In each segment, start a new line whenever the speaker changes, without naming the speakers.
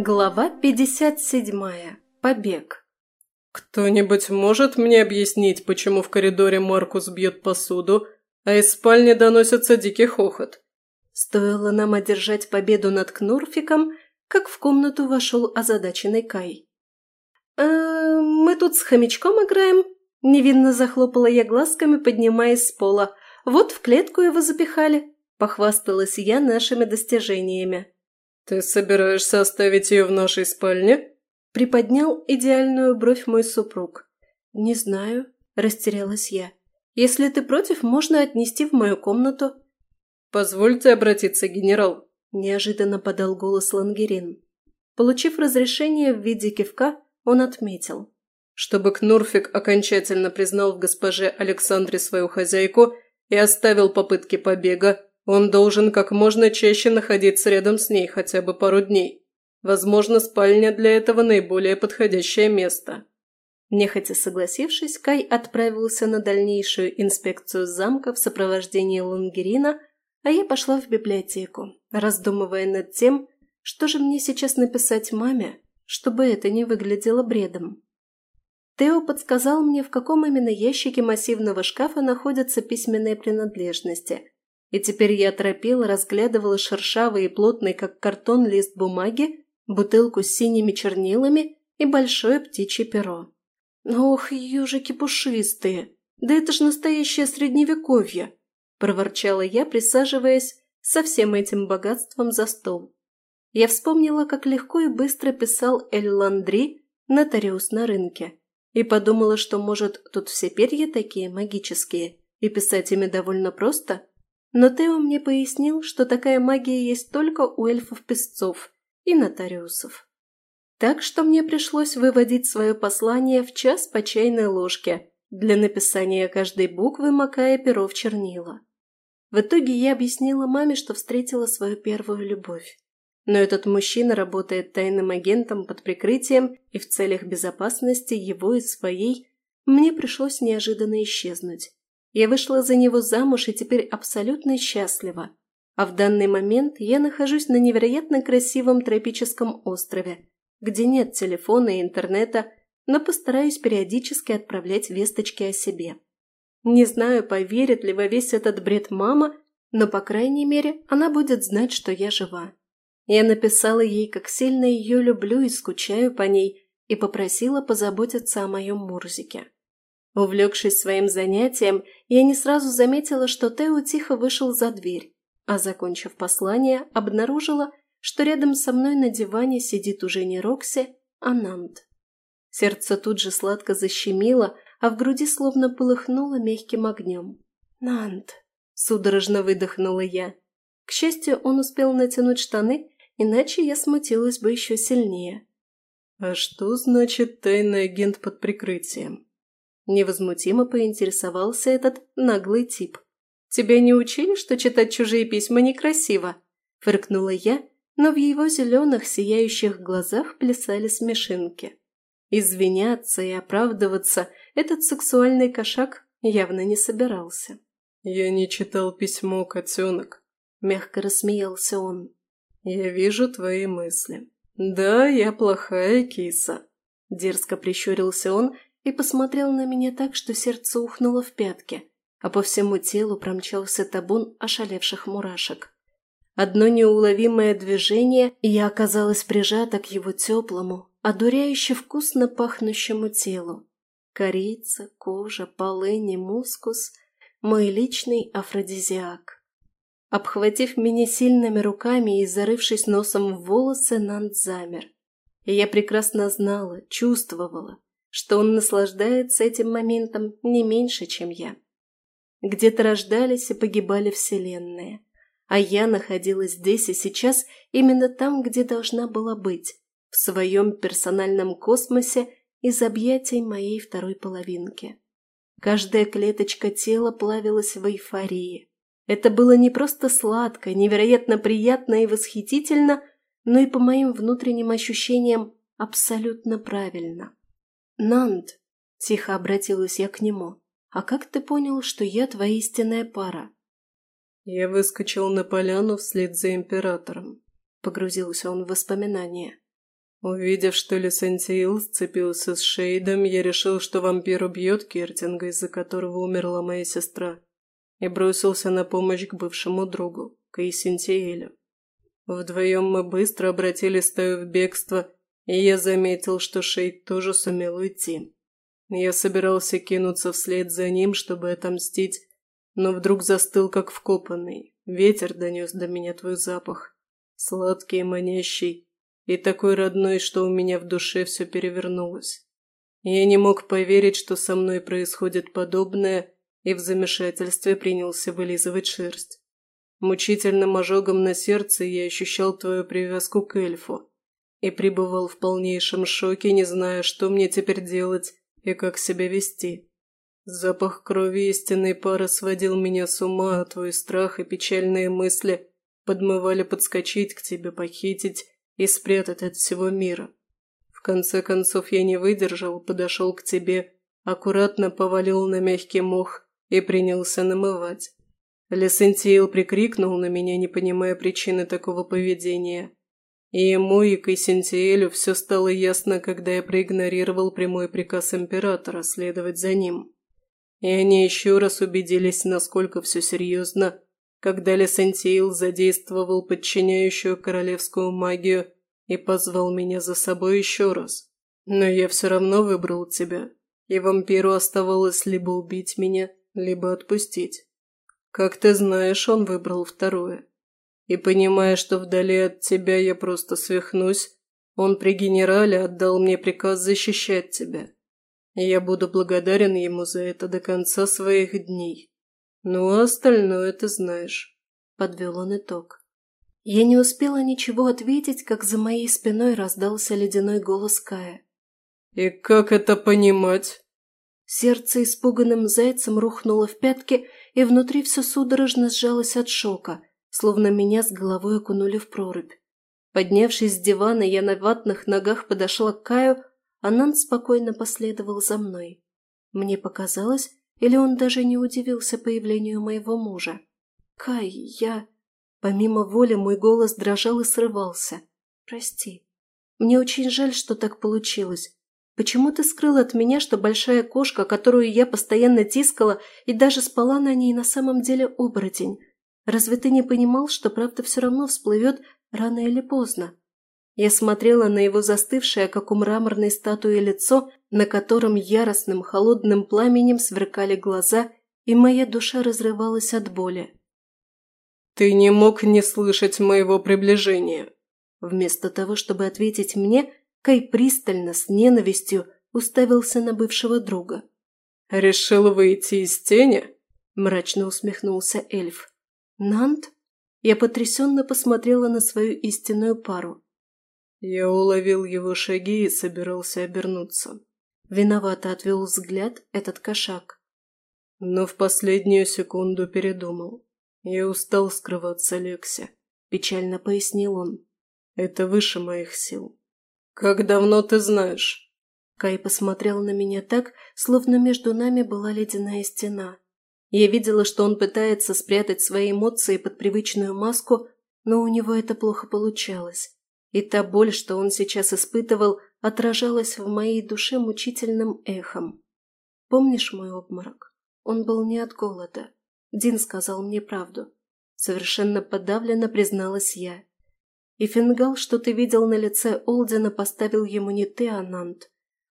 Глава 57. Побег.
«Кто-нибудь может мне объяснить, почему в коридоре Маркус бьет посуду, а из спальни доносится дикий хохот?»
Стоило нам одержать победу над Кнурфиком, как в комнату вошел озадаченный Кай. «Э, «Мы тут с хомячком играем», – невинно захлопала я глазками, поднимаясь с пола. «Вот в клетку его запихали», – похвасталась я нашими достижениями.
«Ты собираешься оставить ее в нашей спальне?»
– приподнял идеальную бровь мой супруг. «Не знаю», – растерялась я. «Если ты против, можно отнести в мою комнату».
«Позвольте обратиться, генерал», –
неожиданно подал голос Лангерин. Получив разрешение в виде кивка, он отметил.
«Чтобы Кнурфик окончательно признал в госпоже Александре свою хозяйку и оставил попытки побега, он должен как можно чаще находиться рядом с ней хотя бы пару дней. Возможно, спальня для этого наиболее подходящее место.
Нехотя согласившись, Кай отправился на дальнейшую инспекцию замка в сопровождении Лангерина, а я пошла в библиотеку, раздумывая над тем, что же мне сейчас написать маме, чтобы это не выглядело бредом. Тео подсказал мне, в каком именно ящике массивного шкафа находятся письменные принадлежности, и теперь я торопела, разглядывала шершавый и плотный, как картон, лист бумаги, бутылку с синими чернилами и большое птичье перо. «Ох, ежики пушистые! Да это ж настоящее средневековье!» – проворчала я, присаживаясь со всем этим богатством за стол. Я вспомнила, как легко и быстро писал Эль Ландри, нотариус на рынке, и подумала, что, может, тут все перья такие магические, и писать ими довольно просто – но Тео мне пояснил, что такая магия есть только у эльфов-песцов и нотариусов. Так что мне пришлось выводить свое послание в час по чайной ложке, для написания каждой буквы макая перо в чернила. В итоге я объяснила маме, что встретила свою первую любовь. Но этот мужчина работает тайным агентом под прикрытием, и в целях безопасности его и своей мне пришлось неожиданно исчезнуть. Я вышла за него замуж и теперь абсолютно счастлива. А в данный момент я нахожусь на невероятно красивом тропическом острове, где нет телефона и интернета, но постараюсь периодически отправлять весточки о себе. Не знаю, поверит ли во весь этот бред мама, но, по крайней мере, она будет знать, что я жива. Я написала ей, как сильно ее люблю и скучаю по ней, и попросила позаботиться о моем Мурзике. Увлекшись своим занятием, я не сразу заметила, что Тео тихо вышел за дверь, а, закончив послание, обнаружила, что рядом со мной на диване сидит уже не Рокси, а Нант. Сердце тут же сладко защемило, а в груди словно полыхнуло мягким огнем. «Нант!» – судорожно выдохнула я. К счастью, он успел натянуть штаны, иначе я смутилась бы еще сильнее.
«А что значит тайный агент под прикрытием?»
Невозмутимо поинтересовался этот наглый тип. «Тебя не учили, что читать чужие письма некрасиво?» – фыркнула я, но в его зеленых сияющих глазах плясали смешинки. Извиняться и оправдываться этот сексуальный кошак явно не собирался.
«Я не читал письмо, котенок», – мягко рассмеялся он. «Я вижу твои мысли. Да, я плохая киса», – дерзко прищурился он
и посмотрел на меня так, что сердце ухнуло в пятки, а по всему телу промчался табун ошалевших мурашек. Одно неуловимое движение, и я оказалась прижата к его теплому, одуряюще вкусно пахнущему телу. Корица, кожа, полыни, мускус – мой личный афродизиак. Обхватив меня сильными руками и зарывшись носом в волосы, Нант замер. И я прекрасно знала, чувствовала, что он наслаждается этим моментом не меньше, чем я. Где-то рождались и погибали вселенные, а я находилась здесь и сейчас именно там, где должна была быть, в своем персональном космосе из объятий моей второй половинки. Каждая клеточка тела плавилась в эйфории. Это было не просто сладко, невероятно приятно и восхитительно, но и по моим внутренним ощущениям абсолютно правильно. «Нант», – тихо обратилась я к нему, – «а как ты понял, что я твоя истинная пара?»
«Я выскочил на поляну вслед за императором», – погрузился он в воспоминания. Увидев, что Лесантиил сцепился с Шейдом, я решил, что вампир убьет Кертинга, из-за которого умерла моя сестра, и бросился на помощь к бывшему другу, Каисентиэлю. Вдвоем мы быстро обратили стаю в бегство, и я заметил, что Шейд тоже сумел уйти. Я собирался кинуться вслед за ним, чтобы отомстить, но вдруг застыл, как вкопанный. Ветер донес до меня твой запах. Сладкий и манящий, и такой родной, что у меня в душе все перевернулось. Я не мог поверить, что со мной происходит подобное, и в замешательстве принялся вылизывать шерсть. Мучительным ожогом на сердце я ощущал твою привязку к эльфу и пребывал в полнейшем шоке, не зная, что мне теперь делать и как себя вести. Запах крови истинной пары сводил меня с ума, а твой страх и печальные мысли подмывали подскочить к тебе, похитить и спрятать от всего мира. В конце концов я не выдержал, подошел к тебе, аккуратно повалил на мягкий мох и принялся намывать. Лесентиил прикрикнул на меня, не понимая причины такого поведения. И ему, и Кайсентиэлю все стало ясно, когда я проигнорировал прямой приказ императора следовать за ним. И они еще раз убедились, насколько все серьезно, когда Лесантиил задействовал подчиняющую королевскую магию и позвал меня за собой еще раз. Но я все равно выбрал тебя, и вампиру оставалось либо убить меня, либо отпустить. Как ты знаешь, он выбрал второе. И понимая, что вдали от тебя я просто свихнусь, он при генерале отдал мне приказ защищать тебя. И я буду благодарен ему за это до конца своих дней. «Ну, а остальное ты знаешь», – подвел он итог.
Я не успела ничего ответить, как за моей спиной раздался ледяной голос Кая.
«И как это понимать?»
Сердце испуганным зайцем рухнуло в пятки, и внутри все судорожно сжалось от шока, словно меня с головой окунули в прорубь. Поднявшись с дивана, я на ватных ногах подошла к Каю, а Нант спокойно последовал за мной. Мне показалось, или он даже не удивился появлению моего мужа? «Кай, я...» Помимо воли мой голос дрожал и срывался. «Прости. Мне очень жаль, что так получилось. Почему ты скрыл от меня, что большая кошка, которую я постоянно тискала и даже спала на ней, на самом деле оборотень? Разве ты не понимал, что правда все равно всплывет рано или поздно?» Я смотрела на его застывшее, как у мраморной статуи, лицо, на котором яростным холодным пламенем сверкали глаза, и моя душа разрывалась от боли.
«Ты не мог не слышать моего приближения!»
Вместо того, чтобы ответить мне, Кай пристально, с ненавистью, уставился на бывшего друга.
«Решил выйти из тени?»
– мрачно усмехнулся эльф. «Нант?» Я потрясенно посмотрела на свою истинную пару.
Я уловил его шаги и собирался обернуться.
Виновато отвел взгляд этот кошак.
Но в последнюю секунду передумал. Я устал скрываться Лексе. Печально пояснил он. Это выше моих сил. Как давно ты знаешь?
Кай посмотрел на меня так, словно между нами была ледяная стена. Я видела, что он пытается спрятать свои эмоции под привычную маску, но у него это плохо получалось и та боль, что он сейчас испытывал, отражалась в моей душе мучительным эхом. Помнишь мой обморок? Он был не от голода. Дин сказал мне правду. Совершенно подавленно призналась я. И фингал, что ты видел на лице Олдина, поставил ему не ты, а Нант.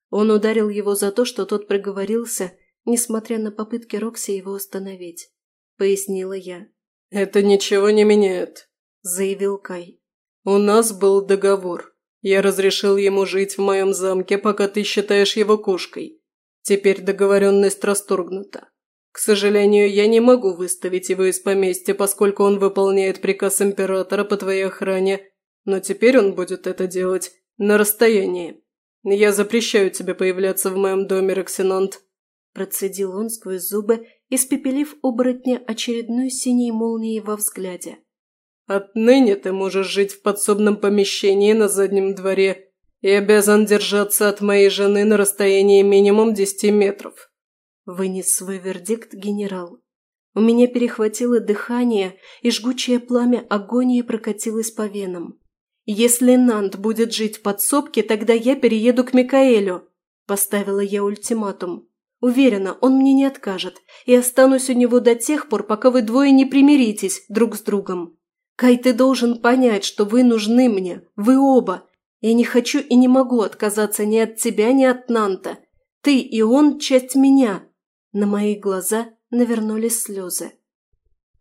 Он ударил его за то, что тот проговорился, несмотря на попытки Рокси его остановить. Пояснила я.
«Это ничего не меняет», —
заявил Кай.
«У нас был договор. Я разрешил ему жить в моем замке, пока ты считаешь его кошкой. Теперь договоренность расторгнута. К сожалению, я не могу выставить его из поместья, поскольку он выполняет приказ императора по твоей охране, но теперь он будет это делать на расстоянии. Я запрещаю тебе появляться в моем доме, Роксинант».
Процедил он сквозь зубы, испепелив оборотня очередной синей молнией во взгляде.
Отныне ты можешь жить в подсобном помещении на заднем дворе и обязан держаться от моей жены на расстоянии минимум десяти метров».
Вынес свой вердикт генерал. У меня перехватило дыхание, и жгучее пламя агонии прокатилось по венам. Если Нант будет жить в подсобке, тогда я перееду к Микаэлю», – поставила я ультиматум. «Уверена, он мне не откажет, и останусь у него до тех пор, пока вы двое не примиритесь друг с другом. Кай, ты должен понять, что вы нужны мне, вы оба. Я не хочу и не могу отказаться ни от тебя, ни от Нанта. Ты и он – часть меня». На мои глаза навернулись слезы.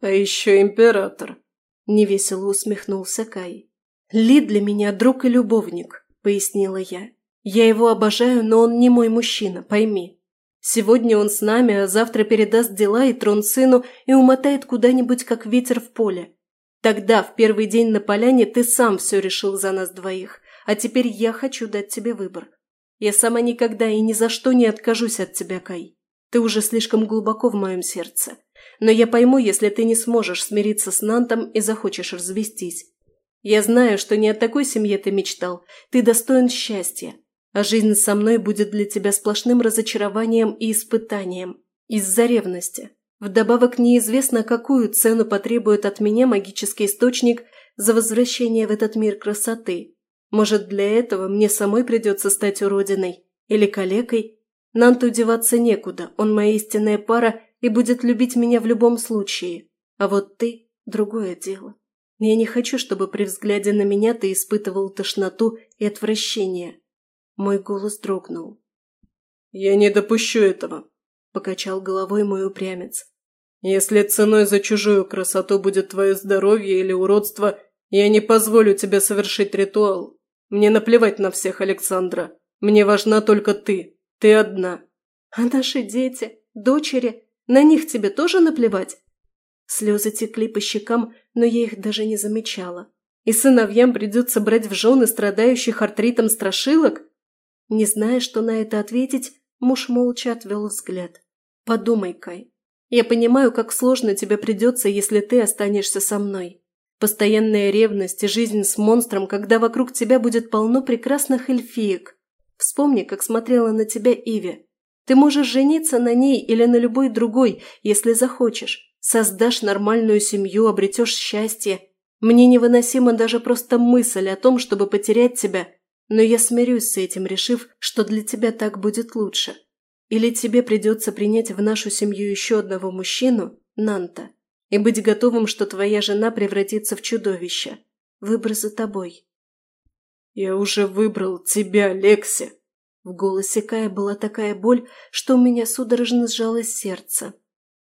«А еще император», – невесело усмехнулся Кай.
«Ли для меня друг и любовник», – пояснила я. «Я его обожаю, но он не мой мужчина, пойми. Сегодня он с нами, а завтра передаст дела и трон сыну и умотает куда-нибудь, как ветер в поле. Тогда, в первый день на поляне, ты сам все решил за нас двоих, а теперь я хочу дать тебе выбор. Я сама никогда и ни за что не откажусь от тебя, Кай. Ты уже слишком глубоко в моем сердце. Но я пойму, если ты не сможешь смириться с Нантом и захочешь развестись. Я знаю, что не о такой семье ты мечтал. Ты достоин счастья. А жизнь со мной будет для тебя сплошным разочарованием и испытанием. Из-за ревности. Вдобавок неизвестно, какую цену потребует от меня магический источник за возвращение в этот мир красоты. Может, для этого мне самой придется стать уродиной или калекой? Нанту деваться некуда, он моя истинная пара и будет любить меня в любом случае. А вот ты – другое дело. Я не хочу, чтобы при взгляде на меня ты испытывал тошноту и отвращение. Мой голос дрогнул.
«Я не допущу этого», – покачал головой мой упрямец. «Если ценой за чужую красоту будет твое здоровье или уродство, я не позволю тебе совершить ритуал. Мне наплевать на всех, Александра. Мне важна только ты. Ты одна».
«А наши дети, дочери, на них тебе тоже наплевать?» Слезы текли по щекам, но я их даже не замечала. И сыновьям придется брать в жены страдающих артритом страшилок? Не зная, что на это ответить, муж молча отвел взгляд. «Подумай, Кай. Я понимаю, как сложно тебе придется, если ты останешься со мной. Постоянная ревность и жизнь с монстром, когда вокруг тебя будет полно прекрасных эльфиек. Вспомни, как смотрела на тебя Иви. Ты можешь жениться на ней или на любой другой, если захочешь. Создашь нормальную семью, обретешь счастье. Мне невыносима даже просто мысль о том, чтобы потерять тебя, но я смирюсь с этим, решив, что для тебя так будет лучше. Или тебе придется принять в нашу семью еще одного мужчину, Нанта, и быть готовым, что твоя жена превратится в чудовище. Выбор за тобой.
«Я уже выбрал тебя, Лекси!»
В голосе Кая была такая боль, что у меня судорожно сжалось сердце.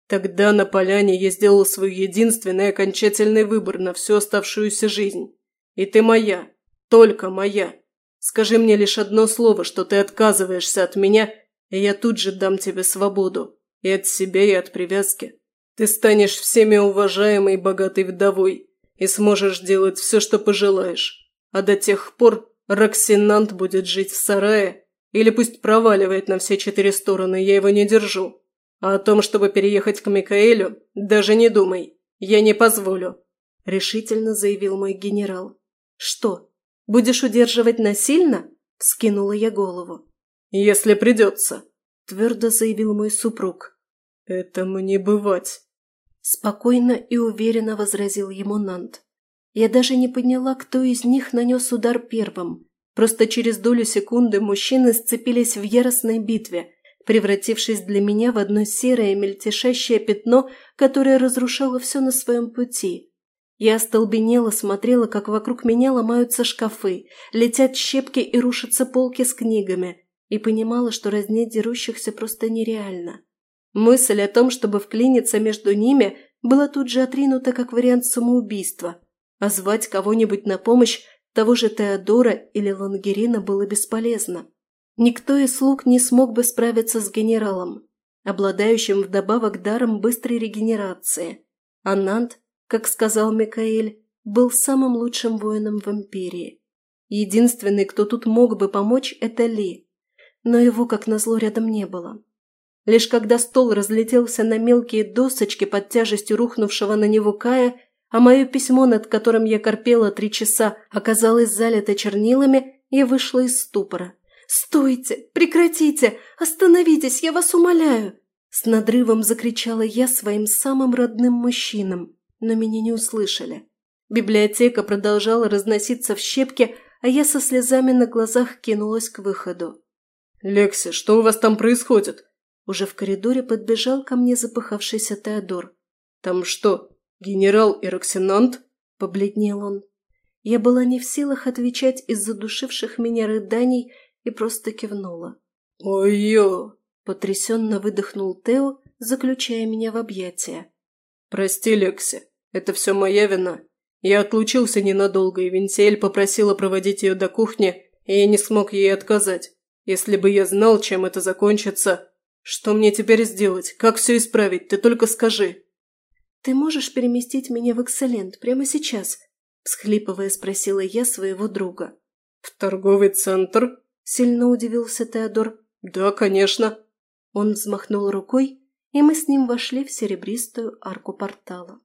Тогда на поляне я сделал свой единственный окончательный выбор на всю оставшуюся жизнь. И ты моя, только моя. Скажи мне лишь одно слово, что ты отказываешься от меня, и я тут же дам тебе свободу. И от себя, и от привязки. Ты станешь всеми уважаемой богатой вдовой и сможешь делать все, что пожелаешь. А до тех пор Роксинант будет жить в сарае или пусть проваливает на все четыре стороны, я его не держу. А о том, чтобы переехать к Микаэлю, даже не думай. Я не позволю», – решительно заявил мой генерал.
«Что, будешь удерживать насильно?» – скинула я голову.
«Если придется», –
твердо заявил мой супруг.
«Этому не бывать», –
спокойно и уверенно возразил ему Нант. Я даже не поняла, кто из них нанес удар первым. Просто через долю секунды мужчины сцепились в яростной битве, превратившись для меня в одно серое мельтешащее пятно, которое разрушало все на своем пути. Я остолбенела, смотрела, как вокруг меня ломаются шкафы, летят щепки и рушатся полки с книгами, и понимала, что разнять дерущихся просто нереально. Мысль о том, чтобы вклиниться между ними, была тут же отринута как вариант самоубийства, а звать кого-нибудь на помощь того же Теодора или Лангерина было бесполезно. Никто из слуг не смог бы справиться с генералом, обладающим вдобавок даром быстрой регенерации. А Нант, как сказал Микаэль, был самым лучшим воином в Империи. Единственный, кто тут мог бы помочь, это Ли. Но его, как назло, рядом не было. Лишь когда стол разлетелся на мелкие досочки под тяжестью рухнувшего на него Кая, а мое письмо, над которым я корпела три часа, оказалось залито чернилами, я вышла из ступора. «Стойте! Прекратите! Остановитесь! Я вас умоляю!» С надрывом закричала я своим самым родным мужчинам, но меня не услышали. Библиотека продолжала разноситься в щепки, а я со слезами на глазах кинулась к выходу.
«Лекси, что у вас там происходит?»
Уже в коридоре подбежал ко мне запыхавшийся Теодор.
«Там что, генерал Ироксинант?»
– побледнел он. Я была не в силах отвечать из-за душивших меня рыданий и просто кивнула.
«Ой-ё!»
– потрясенно выдохнул Тео, заключая меня в объятия.
«Прости, Лекси, это все моя вина. Я отлучился ненадолго, и Винтиэль попросила проводить ее до кухни, и я не смог ей отказать. Если бы я знал, чем это закончится, «Что мне теперь сделать? Как все исправить? Ты только скажи!»
«Ты можешь переместить меня в Экселент прямо сейчас?» – всхлипывая спросила я своего друга.
«В торговый центр?»
– сильно удивился Теодор.
«Да, конечно».
Он взмахнул рукой, и мы с ним вошли в серебристую арку портала.